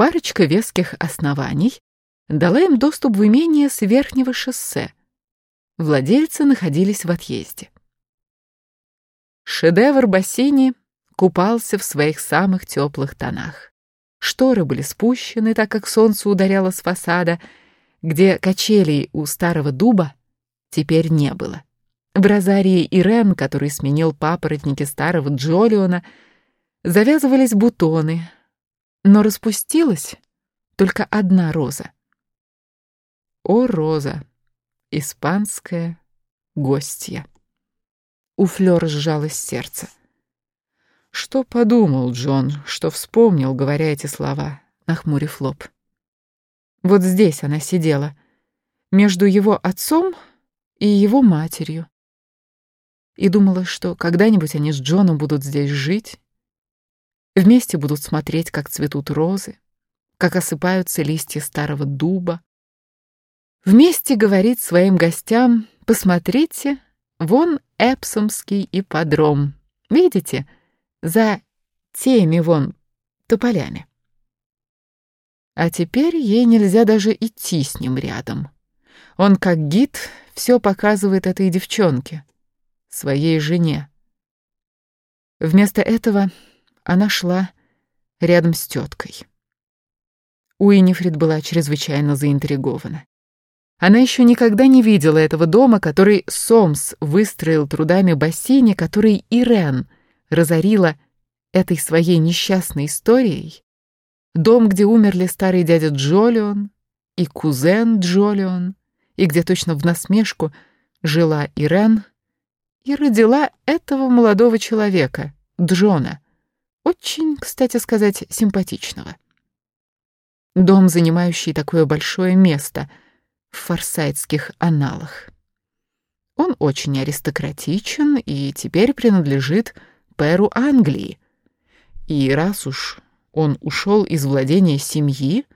Парочка веских оснований дала им доступ в имение с верхнего шоссе. Владельцы находились в отъезде. Шедевр бассейни купался в своих самых теплых тонах. Шторы были спущены, так как солнце ударяло с фасада, где качелей у старого дуба теперь не было. В розарии Ирен, который сменил папоротники старого Джолиона, завязывались бутоны, но распустилась только одна роза. О, роза, испанская гостья. У Флёр сжалось сердце. Что подумал Джон, что вспомнил, говоря эти слова, нахмурив лоб. Вот здесь она сидела, между его отцом и его матерью. И думала, что когда-нибудь они с Джоном будут здесь жить, вместе будут смотреть, как цветут розы, как осыпаются листья старого дуба. Вместе говорить своим гостям «Посмотрите, вон Эпсомский ипподром. Видите, за теми вон тополями». А теперь ей нельзя даже идти с ним рядом. Он, как гид, все показывает этой девчонке, своей жене. Вместо этого она шла рядом с теткой. Уинифрид была чрезвычайно заинтригована. Она еще никогда не видела этого дома, который Сомс выстроил трудами бассейне, который Ирен разорила этой своей несчастной историей. Дом, где умерли старый дядя Джолион и кузен Джолион, и где точно в насмешку жила Ирен и родила этого молодого человека, Джона, очень, кстати сказать, симпатичного. Дом, занимающий такое большое место в форсайтских аналах. Он очень аристократичен и теперь принадлежит Перу Англии. И раз уж он ушел из владения семьи,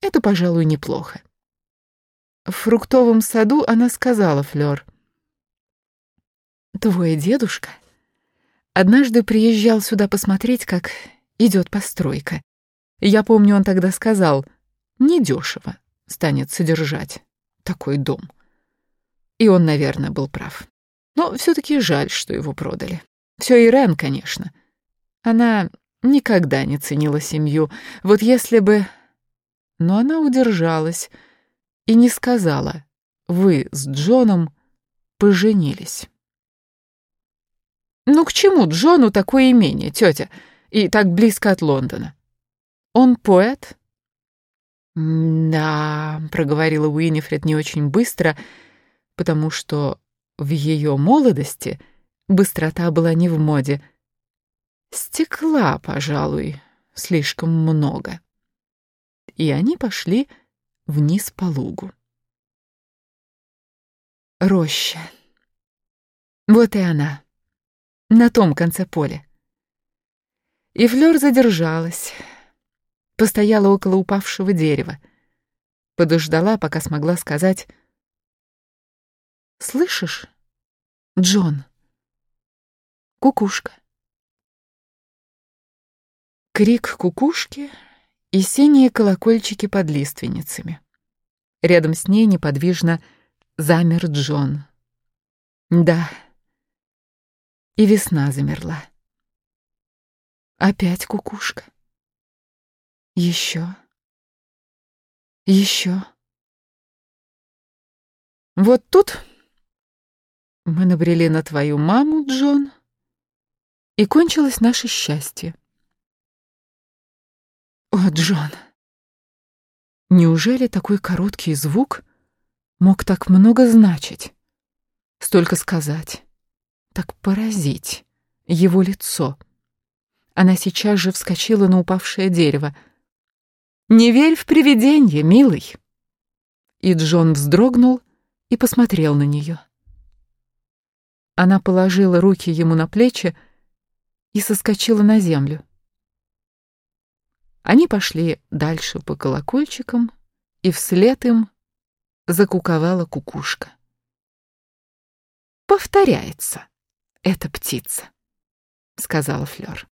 это, пожалуй, неплохо. В фруктовом саду она сказала Флёр. «Твой дедушка однажды приезжал сюда посмотреть, как идет постройка. Я помню, он тогда сказал, недешево станет содержать такой дом. И он, наверное, был прав. Но все-таки жаль, что его продали. Все Ирен, конечно. Она никогда не ценила семью. Вот если бы... Но она удержалась, и не сказала, вы с Джоном поженились. Ну к чему Джону такое имение, тетя, и так близко от Лондона? Он поэт? Да, проговорила Уинифред не очень быстро, потому что в ее молодости быстрота была не в моде. Стекла, пожалуй, слишком много. И они пошли вниз по лугу. Роща. Вот и она, на том конце поля. И Флёр задержалась, постояла около упавшего дерева, подождала, пока смогла сказать «Слышишь, Джон? Кукушка». Крик кукушки — и синие колокольчики под лиственницами. Рядом с ней неподвижно замер Джон. Да, и весна замерла. Опять кукушка. Еще. Еще. Вот тут мы набрели на твою маму, Джон, и кончилось наше счастье. О, Джон! Неужели такой короткий звук мог так много значить? Столько сказать, так поразить его лицо. Она сейчас же вскочила на упавшее дерево. «Не верь в привиденье, милый!» И Джон вздрогнул и посмотрел на нее. Она положила руки ему на плечи и соскочила на землю. Они пошли дальше по колокольчикам, и вслед им закуковала кукушка. «Повторяется эта птица», — сказала Флёр.